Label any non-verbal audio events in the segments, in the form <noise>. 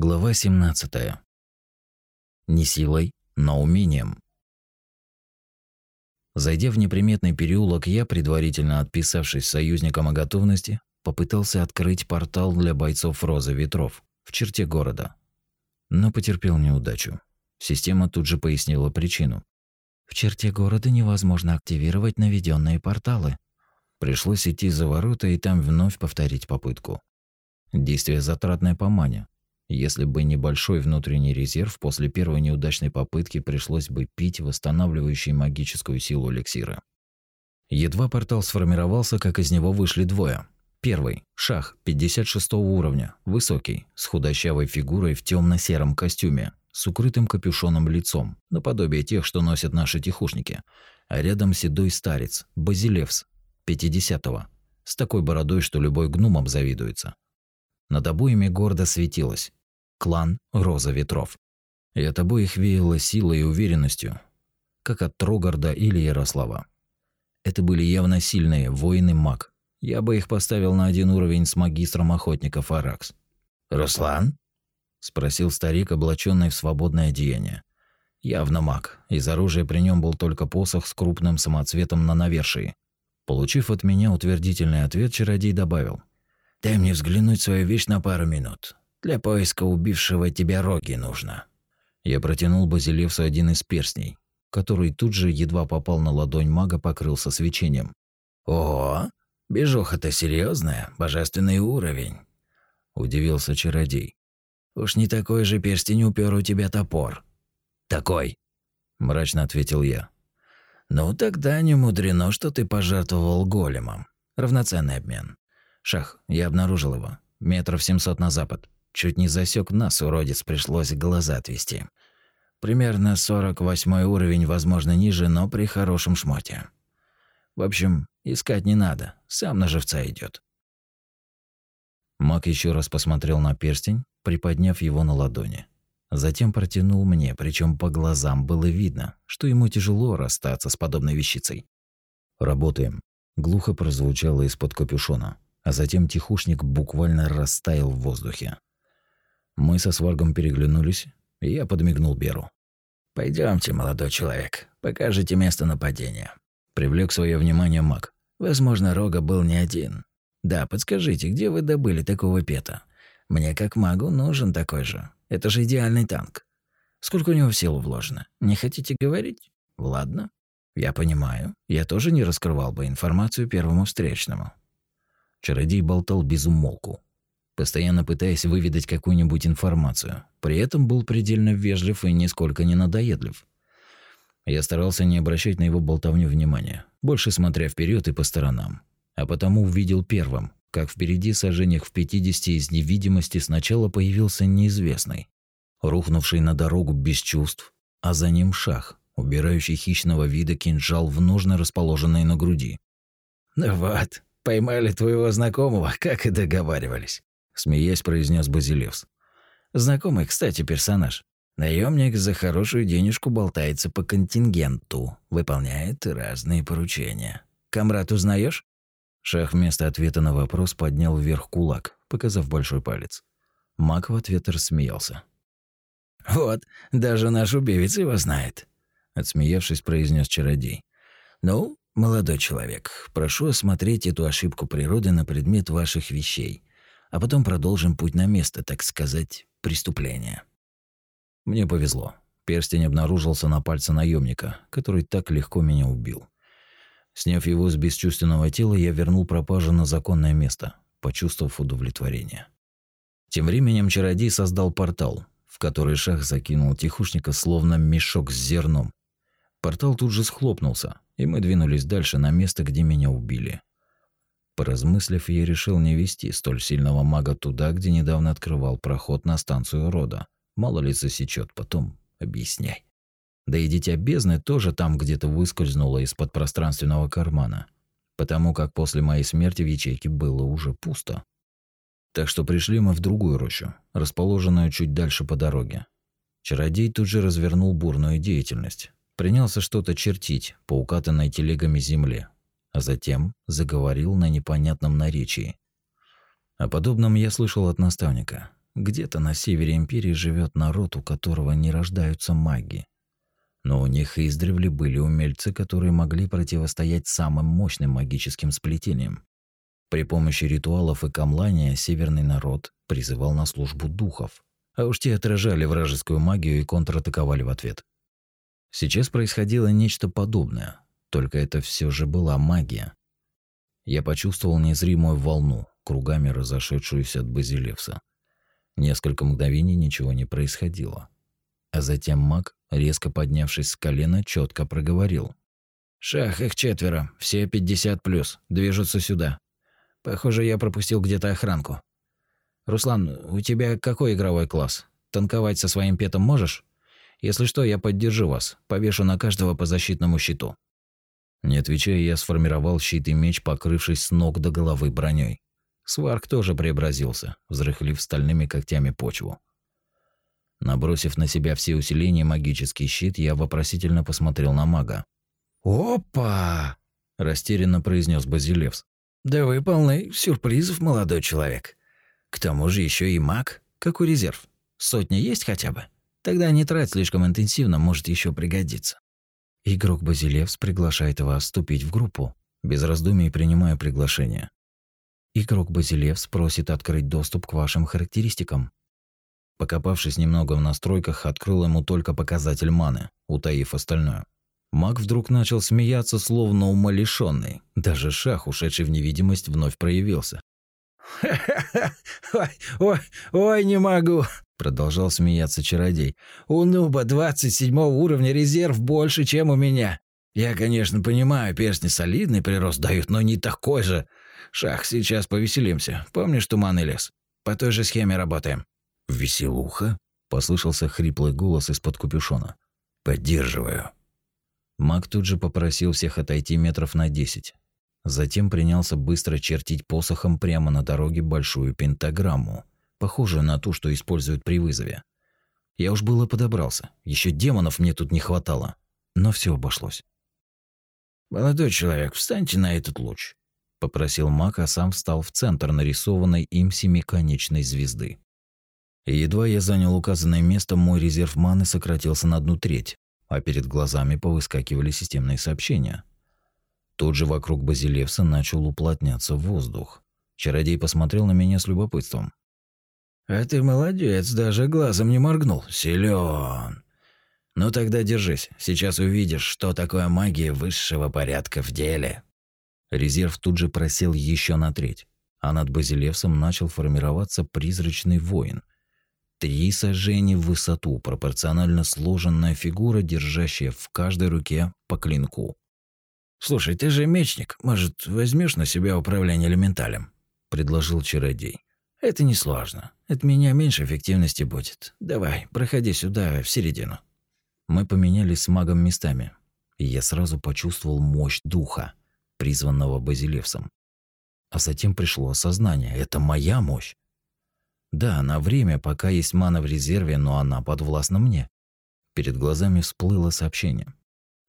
Глава 17. Не силой, но умением. Зайдя в неприметный переулок, я, предварительно отписавшись союзникам о готовности, попытался открыть портал для бойцов Розы Ветров в черте города. Но потерпел неудачу. Система тут же пояснила причину. В черте города невозможно активировать наведенные порталы. Пришлось идти за ворота и там вновь повторить попытку. Действие затратное по мане, если бы небольшой внутренний резерв, после первой неудачной попытки пришлось бы пить восстанавливающий магическую силу эликсира. Едва портал сформировался, как из него вышли двое. Первый – шах 56 уровня, высокий, с худощавой фигурой в темно сером костюме, с укрытым капюшоном лицом, наподобие тех, что носят наши тихушники. А рядом седой старец, Базилевс, 50-го, с такой бородой, что любой гном обзавидуется. Над обоими гордо светилось клан Роза Ветров. И от обоих веяло силой и уверенностью, как от Трогарда или Ярослава. Это были явно сильные воины-маг. Я бы их поставил на один уровень с магистром охотников Аракс. «Руслан?» – спросил старик, облаченный в свободное одеяние. Явно маг. Из оружия при нем был только посох с крупным самоцветом на навершии. Получив от меня утвердительный ответ, чародей добавил. «Дай мне взглянуть свою вещь на пару минут. Для поиска убившего тебя роги нужно. Я протянул Базилевсу один из перстней, который тут же едва попал на ладонь мага, покрылся свечением. О, бежоха-то серьезная, божественный уровень, удивился чародей. Уж не такой же перстень упер у тебя топор. Такой, мрачно ответил я. Ну тогда не мудрено, что ты пожертвовал големом. Равноценный обмен. Шах, я обнаружил его. Метров семьсот на запад. Чуть не засек нас, уродец, пришлось глаза отвести. Примерно 48 уровень, возможно, ниже, но при хорошем шмоте. В общем, искать не надо, сам на живца идет. Мак еще раз посмотрел на перстень, приподняв его на ладони. Затем протянул мне, причем по глазам было видно, что ему тяжело расстаться с подобной вещицей. «Работаем», — глухо прозвучало из-под капюшона, а затем тихушник буквально растаял в воздухе. Мы со сваргом переглянулись, и я подмигнул Беру. Пойдемте, молодой человек, покажите место нападения. Привлек свое внимание маг. Возможно, Рога был не один. Да, подскажите, где вы добыли такого пета? Мне как магу нужен такой же. Это же идеальный танк. Сколько у него в силу вложено? Не хотите говорить? Ладно. Я понимаю. Я тоже не раскрывал бы информацию первому встречному. Чародей болтал без умолку, постоянно пытаясь выведать какую-нибудь информацию. При этом был предельно вежлив и нисколько не надоедлив. Я старался не обращать на его болтовню внимания, больше смотря вперед и по сторонам. А потому увидел первым, как впереди сожжениях в 50 из невидимости сначала появился неизвестный, рухнувший на дорогу без чувств, а за ним шах, убирающий хищного вида кинжал в нужно расположенный на груди. «Ну вот, поймали твоего знакомого, как и договаривались смеясь произнес Базилевс. Знакомый, кстати, персонаж. Наемник за хорошую денежку болтается по контингенту, выполняет разные поручения. Камрад узнаешь? Шах вместо ответа на вопрос поднял вверх кулак, показав большой палец. Мак в ответ рассмеялся. «Вот, даже наш убивец его знает», — отсмеявшись, произнес чародей. «Ну, молодой человек, прошу осмотреть эту ошибку природы на предмет ваших вещей а потом продолжим путь на место, так сказать, преступления. Мне повезло. Перстень обнаружился на пальце наемника, который так легко меня убил. Сняв его с бесчувственного тела, я вернул пропажу на законное место, почувствовав удовлетворение. Тем временем чародей создал портал, в который шах закинул тихушника словно мешок с зерном. Портал тут же схлопнулся, и мы двинулись дальше на место, где меня убили. Поразмыслив, я решил не вести столь сильного мага туда, где недавно открывал проход на станцию рода. Мало ли засечет, потом объясняй. Да и дитя бездны тоже там где-то выскользнуло из-под пространственного кармана, потому как после моей смерти в ячейке было уже пусто. Так что пришли мы в другую рощу, расположенную чуть дальше по дороге. Чародей тут же развернул бурную деятельность. Принялся что-то чертить по укатанной телегами земле, а затем заговорил на непонятном наречии. О подобном я слышал от наставника. где-то на севере империи живет народ, у которого не рождаются маги. Но у них издревле были умельцы, которые могли противостоять самым мощным магическим сплетениям. При помощи ритуалов и камлания северный народ призывал на службу духов, а уж те отражали вражескую магию и контратаковали в ответ. Сейчас происходило нечто подобное, только это все же была магия. Я почувствовал незримую волну, кругами разошедшуюся от Базилевса. Несколько мгновений ничего не происходило. А затем маг, резко поднявшись с колена, четко проговорил. «Шах, их четверо, все 50 плюс, движутся сюда. Похоже, я пропустил где-то охранку. Руслан, у тебя какой игровой класс? Танковать со своим петом можешь? Если что, я поддержу вас, повешу на каждого по защитному щиту». Не отвечая, я сформировал щит и меч, покрывшись с ног до головы броней. Сварк тоже преобразился, взрыхлив стальными когтями почву. Набросив на себя все усиления магический щит, я вопросительно посмотрел на мага. «Опа!» – растерянно произнес Базилевс. «Да вы полны сюрпризов, молодой человек. К тому же еще и маг. Какой резерв? Сотня есть хотя бы? Тогда не трать слишком интенсивно, может еще пригодиться». Игрок Базилевс приглашает вас вступить в группу. Без раздумий принимаю приглашение. Игрок Базилевс просит открыть доступ к вашим характеристикам. Покопавшись немного в настройках, открыл ему только показатель маны, утаив остальное. Маг вдруг начал смеяться, словно умалишенный. Даже шах, ушедший в невидимость, вновь проявился. <laughs> «Ха-ха-ха! Ой, ой, ой, не могу!» Продолжал смеяться чародей. «У Нуба 27 уровня резерв больше, чем у меня. Я, конечно, понимаю, перстни солидный прирост дают, но не такой же. Шах, сейчас повеселимся. Помнишь туманный лес? По той же схеме работаем». «Веселуха?» – послышался хриплый голос из-под капюшона. «Поддерживаю». Маг тут же попросил всех отойти метров на десять. Затем принялся быстро чертить посохом прямо на дороге большую пентаграмму – похожую на ту, что используют при вызове. Я уж было подобрался, еще демонов мне тут не хватало, но все обошлось. «Молодой человек, встаньте на этот луч», – попросил маг, а сам встал в центр нарисованной им семиконечной звезды. Едва я занял указанное место, мой резерв маны сократился на одну треть, а перед глазами повыскакивали системные сообщения. Тут же вокруг Базилевса начал уплотняться воздух. Чародей посмотрел на меня с любопытством. «А ты молодец, даже глазом не моргнул. Силен. Ну тогда держись, сейчас увидишь, что такое магия высшего порядка в деле». Резерв тут же просел еще на треть, а над Базилевсом начал формироваться призрачный воин. Три сажени в высоту, пропорционально сложенная фигура, держащая в каждой руке по клинку. «Слушай, ты же мечник, может, возьмешь на себя управление элементалем?» – предложил чародей. Это несложно. От меня меньше эффективности будет. Давай, проходи сюда, в середину. Мы поменялись с магом местами, и я сразу почувствовал мощь духа, призванного Базилевсом. А затем пришло осознание – это моя мощь. Да, на время, пока есть мана в резерве, но она подвластна мне. Перед глазами всплыло сообщение.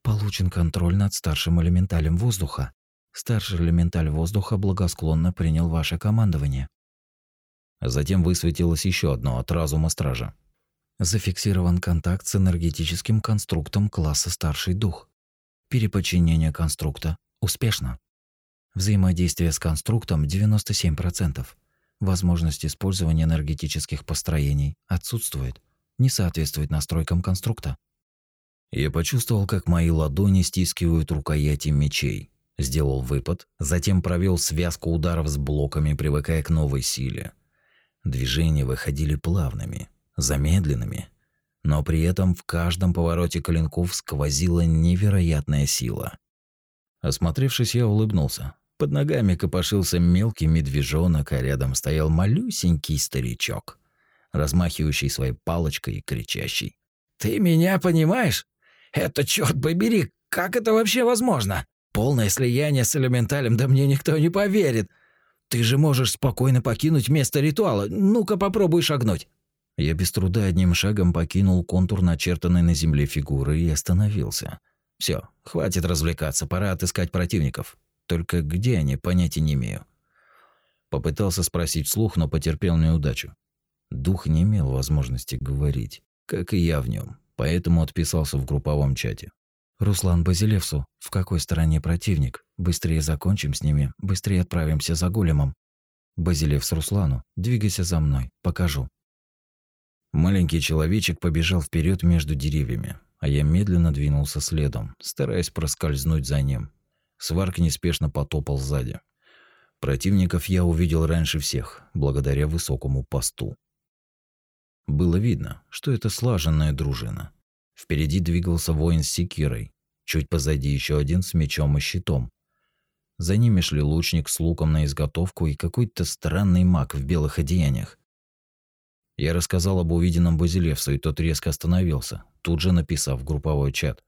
Получен контроль над старшим элементалем воздуха. Старший элементаль воздуха благосклонно принял ваше командование. Затем высветилось еще одно от разума стража. Зафиксирован контакт с энергетическим конструктом класса «Старший дух». Переподчинение конструкта успешно. Взаимодействие с конструктом 97%. Возможность использования энергетических построений отсутствует. Не соответствует настройкам конструкта. Я почувствовал, как мои ладони стискивают рукояти мечей. Сделал выпад, затем провел связку ударов с блоками, привыкая к новой силе. Движения выходили плавными, замедленными, но при этом в каждом повороте клинков сквозила невероятная сила. Осмотревшись, я улыбнулся. Под ногами копошился мелкий медвежонок, а рядом стоял малюсенький старичок, размахивающий своей палочкой и кричащий. «Ты меня понимаешь? Это, черт побери, как это вообще возможно? Полное слияние с элементалем, да мне никто не поверит. Ты же можешь спокойно покинуть место ритуала. Ну-ка попробуй шагнуть. Я без труда одним шагом покинул контур начертанной на земле фигуры и остановился. Все, хватит развлекаться, пора отыскать противников. Только где они, понятия не имею. Попытался спросить вслух, но потерпел неудачу. Дух не имел возможности говорить, как и я в нем, поэтому отписался в групповом чате. Руслан Базилевсу, в какой стороне противник? Быстрее закончим с ними, быстрее отправимся за големом. Базилевс Руслану, двигайся за мной, покажу. Маленький человечек побежал вперед между деревьями, а я медленно двинулся следом, стараясь проскользнуть за ним. Сварк неспешно потопал сзади. Противников я увидел раньше всех, благодаря высокому посту. Было видно, что это слаженная дружина. Впереди двигался воин с секирой, чуть позади еще один с мечом и щитом. За ними шли лучник с луком на изготовку и какой-то странный маг в белых одеяниях. Я рассказал об увиденном Базилевсу, и тот резко остановился, тут же написав в групповой чат.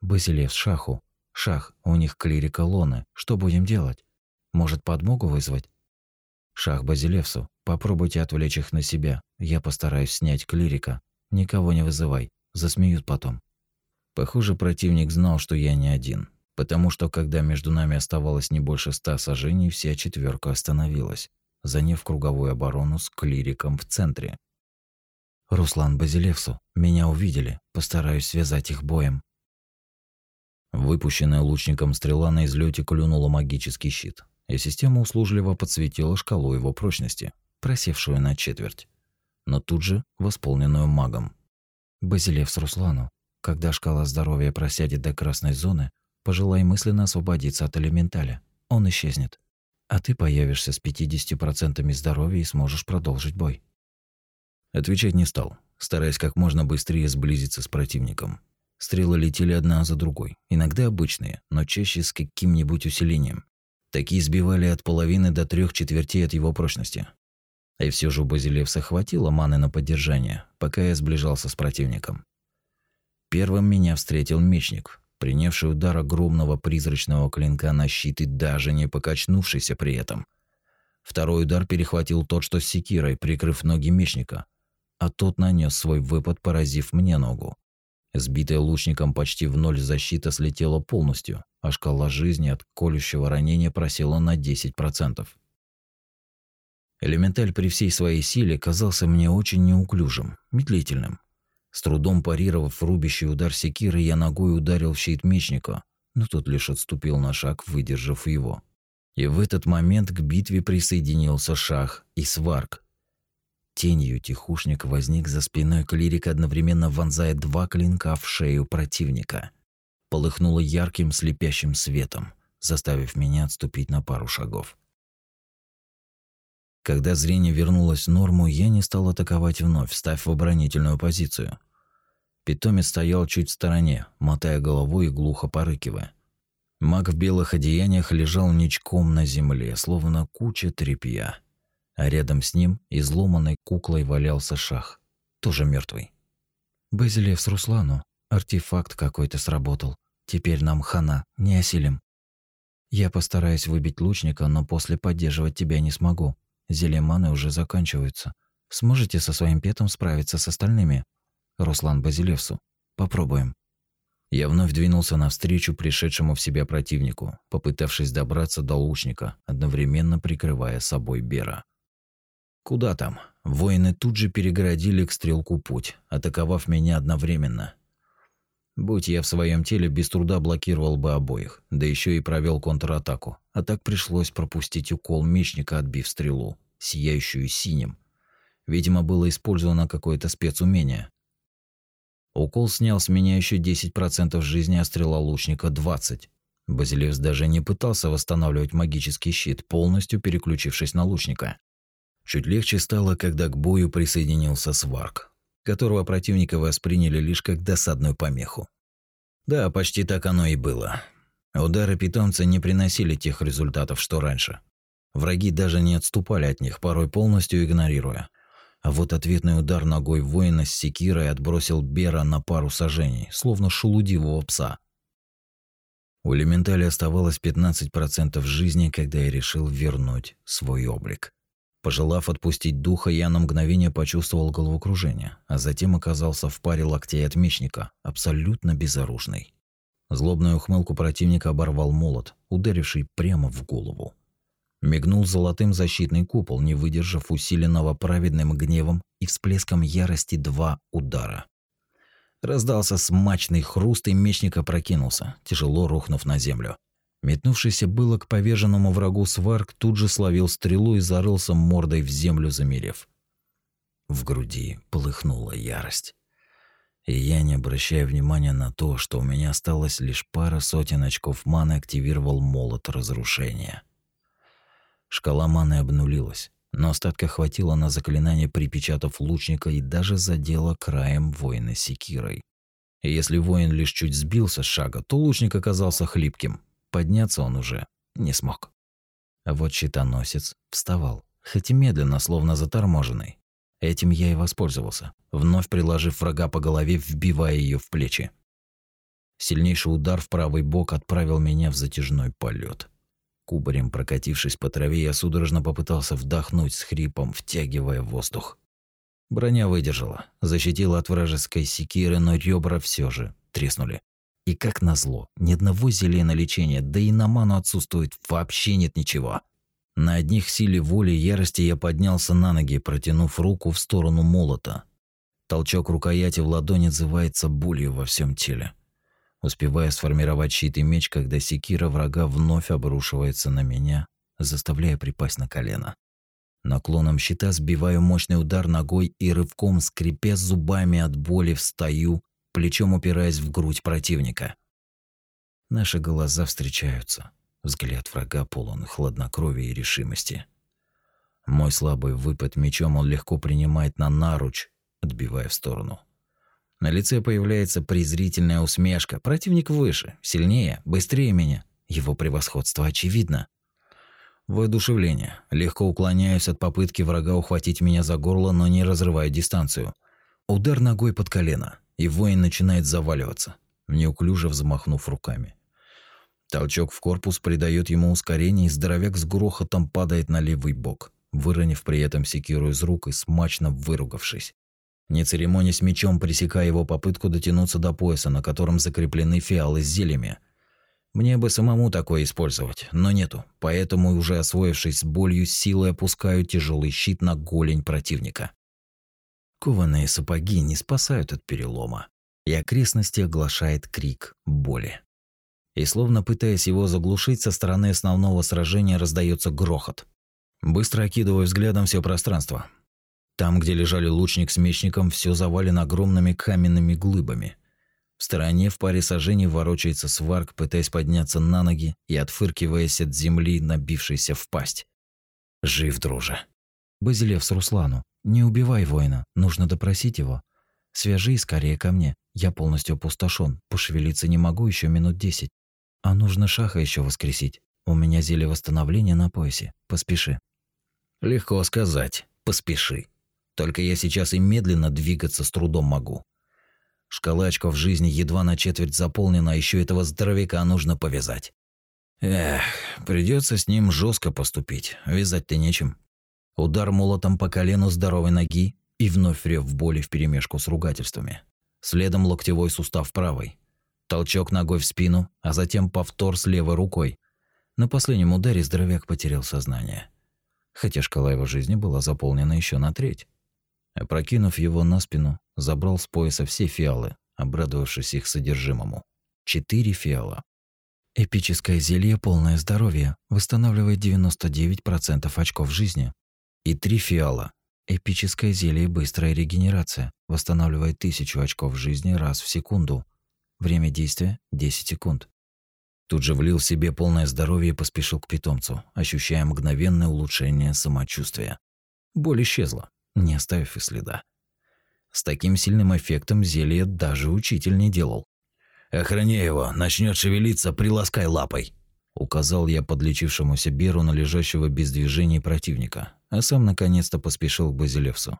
«Базилевс Шаху. Шах, у них клирика Лоны. Что будем делать? Может, подмогу вызвать?» «Шах Базилевсу. Попробуйте отвлечь их на себя. Я постараюсь снять клирика. Никого не вызывай. Засмеют потом. Похоже, противник знал, что я не один, потому что когда между нами оставалось не больше ста сажений, вся четверка остановилась, заняв круговую оборону с клириком в центре. Руслан Базилевсу, меня увидели, постараюсь связать их боем. Выпущенная лучником стрела на излете клюнула магический щит, и система услужливо подсветила шкалу его прочности, просевшую на четверть, но тут же восполненную магом. Базилевс Руслану, когда шкала здоровья просядет до красной зоны, пожелай мысленно освободиться от элементаля. Он исчезнет. А ты появишься с 50% здоровья и сможешь продолжить бой. Отвечать не стал, стараясь как можно быстрее сблизиться с противником. Стрелы летели одна за другой, иногда обычные, но чаще с каким-нибудь усилением. Такие сбивали от половины до трех четвертей от его прочности. И все же у Базилевса хватило маны на поддержание, пока я сближался с противником. Первым меня встретил мечник, принявший удар огромного призрачного клинка на щит и даже не покачнувшийся при этом. Второй удар перехватил тот, что с секирой, прикрыв ноги мечника, а тот нанес свой выпад, поразив мне ногу. Сбитая лучником почти в ноль защита слетела полностью, а шкала жизни от колющего ранения просела на 10%. Элементаль при всей своей силе казался мне очень неуклюжим, медлительным. С трудом парировав рубящий удар секиры, я ногой ударил в щит мечника, но тот лишь отступил на шаг, выдержав его. И в этот момент к битве присоединился Шах и Сварк. Тенью тихушник возник за спиной клирика, одновременно вонзая два клинка в шею противника. Полыхнуло ярким слепящим светом, заставив меня отступить на пару шагов. Когда зрение вернулось в норму, я не стал атаковать вновь, став в оборонительную позицию. Питомец стоял чуть в стороне, мотая головой и глухо порыкивая. Маг в белых одеяниях лежал ничком на земле, словно куча тряпья. А рядом с ним изломанной куклой валялся шах, тоже мертвый. Базилев с Руслану, артефакт какой-то сработал. Теперь нам хана, не осилим. Я постараюсь выбить лучника, но после поддерживать тебя не смогу. Зелья маны уже заканчиваются. Сможете со своим петом справиться с остальными? Руслан Базилевсу. Попробуем. Я вновь двинулся навстречу пришедшему в себя противнику, попытавшись добраться до лучника, одновременно прикрывая собой Бера. Куда там? Воины тут же перегородили к стрелку путь, атаковав меня одновременно. Будь я в своем теле, без труда блокировал бы обоих, да еще и провел контратаку. А так пришлось пропустить укол мечника, отбив стрелу, сияющую синим. Видимо, было использовано какое-то спецумение. Укол снял с меня еще 10% жизни, а стрела лучника 20. Базилевс даже не пытался восстанавливать магический щит, полностью переключившись на лучника. Чуть легче стало, когда к бою присоединился Сварк, которого противника восприняли лишь как досадную помеху. Да, почти так оно и было. Удары питомца не приносили тех результатов, что раньше. Враги даже не отступали от них, порой полностью игнорируя. А вот ответный удар ногой воина с секирой отбросил Бера на пару сажений, словно шелудивого пса. У элементали оставалось 15% жизни, когда я решил вернуть свой облик. Пожелав отпустить духа, я на мгновение почувствовал головокружение, а затем оказался в паре локтей от мечника, абсолютно безоружный. Злобную ухмылку противника оборвал молот, ударивший прямо в голову. Мигнул золотым защитный купол, не выдержав усиленного праведным гневом и всплеском ярости два удара. Раздался смачный хруст, и мечник опрокинулся, тяжело рухнув на землю. Метнувшийся было к поверженному врагу сварк тут же словил стрелу и зарылся мордой в землю, замерев. В груди полыхнула ярость. И я, не обращая внимания на то, что у меня осталось лишь пара сотен очков маны, активировал молот разрушения. Шкала маны обнулилась, но остатка хватило на заклинание, припечатав лучника и даже задела краем воина секирой. И если воин лишь чуть сбился с шага, то лучник оказался хлипким, Подняться он уже не смог. А вот щитоносец вставал, хоть и медленно, словно заторможенный. Этим я и воспользовался, вновь приложив врага по голове, вбивая ее в плечи. Сильнейший удар в правый бок отправил меня в затяжной полет. Кубарем прокатившись по траве, я судорожно попытался вдохнуть с хрипом, втягивая воздух. Броня выдержала, защитила от вражеской секиры, но ребра все же треснули. И как назло, ни одного зелья на лечение, да и на ману отсутствует вообще нет ничего. На одних силе воли и ярости я поднялся на ноги, протянув руку в сторону молота. Толчок рукояти в ладони отзывается болью во всем теле. Успевая сформировать щит и меч, когда секира врага вновь обрушивается на меня, заставляя припасть на колено. Наклоном щита сбиваю мощный удар ногой и рывком, скрипя зубами от боли, встаю плечом упираясь в грудь противника. Наши глаза встречаются. Взгляд врага полон хладнокровия и решимости. Мой слабый выпад мечом он легко принимает на наруч, отбивая в сторону. На лице появляется презрительная усмешка. Противник выше, сильнее, быстрее меня. Его превосходство очевидно. Воодушевление. Легко уклоняюсь от попытки врага ухватить меня за горло, но не разрываю дистанцию. Удар ногой под колено и воин начинает заваливаться, неуклюже взмахнув руками. Толчок в корпус придает ему ускорение, и здоровяк с грохотом падает на левый бок, выронив при этом секиру из рук и смачно выругавшись. Не церемонясь мечом, пресекая его попытку дотянуться до пояса, на котором закреплены фиалы с зельями. Мне бы самому такое использовать, но нету, поэтому, уже освоившись с болью, силой опускаю тяжелый щит на голень противника. Кованые сапоги не спасают от перелома, и окрестности оглашает крик боли. И словно пытаясь его заглушить, со стороны основного сражения раздается грохот. Быстро окидываю взглядом все пространство. Там, где лежали лучник с мечником, все завалено огромными каменными глыбами. В стороне в паре сажений ворочается сварк, пытаясь подняться на ноги и отфыркиваясь от земли, набившейся в пасть. Жив, друже. Базилев с Руслану. Не убивай воина, нужно допросить его. Свяжи скорее ко мне. Я полностью опустошен, пошевелиться не могу еще минут десять. А нужно Шаха еще воскресить. У меня зелье восстановления на поясе. Поспеши. Легко сказать. Поспеши. Только я сейчас и медленно двигаться с трудом могу. Шкала очков жизни едва на четверть заполнена, а еще этого здоровяка нужно повязать. Эх, придется с ним жестко поступить. Вязать-то нечем. Удар молотом по колену здоровой ноги и вновь рев боли вперемешку с ругательствами. Следом локтевой сустав правой. Толчок ногой в спину, а затем повтор с левой рукой. На последнем ударе здоровяк потерял сознание. Хотя шкала его жизни была заполнена еще на треть. Опрокинув его на спину, забрал с пояса все фиалы, обрадовавшись их содержимому. Четыре фиала. Эпическое зелье «Полное здоровье» восстанавливает 99% очков жизни, и три фиала. Эпическое зелье «Быстрая регенерация» восстанавливает тысячу очков жизни раз в секунду. Время действия – 10 секунд. Тут же влил в себе полное здоровье и поспешил к питомцу, ощущая мгновенное улучшение самочувствия. Боль исчезла, не оставив и следа. С таким сильным эффектом зелье даже учитель не делал. «Охраняй его, начнет шевелиться, приласкай лапой!» Указал я подлечившемуся Беру на лежащего без движения противника, а сам наконец-то поспешил к Базилевсу.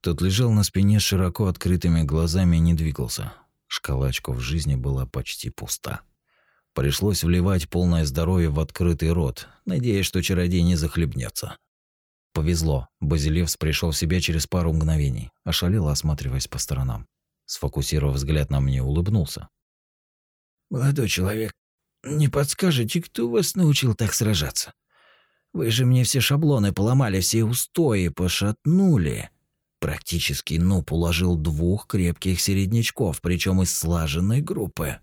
Тот лежал на спине широко открытыми глазами и не двигался. Шкала очков жизни была почти пуста. Пришлось вливать полное здоровье в открытый рот, надеясь, что чародей не захлебнется. Повезло, Базилевс пришел в себя через пару мгновений, ошалело осматриваясь по сторонам. Сфокусировав взгляд на мне, улыбнулся. «Молодой человек, не подскажете, кто вас научил так сражаться? Вы же мне все шаблоны поломали, все устои пошатнули. Практически Нуп уложил двух крепких середнячков, причем из слаженной группы.